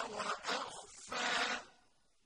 وَأَقْوَمُ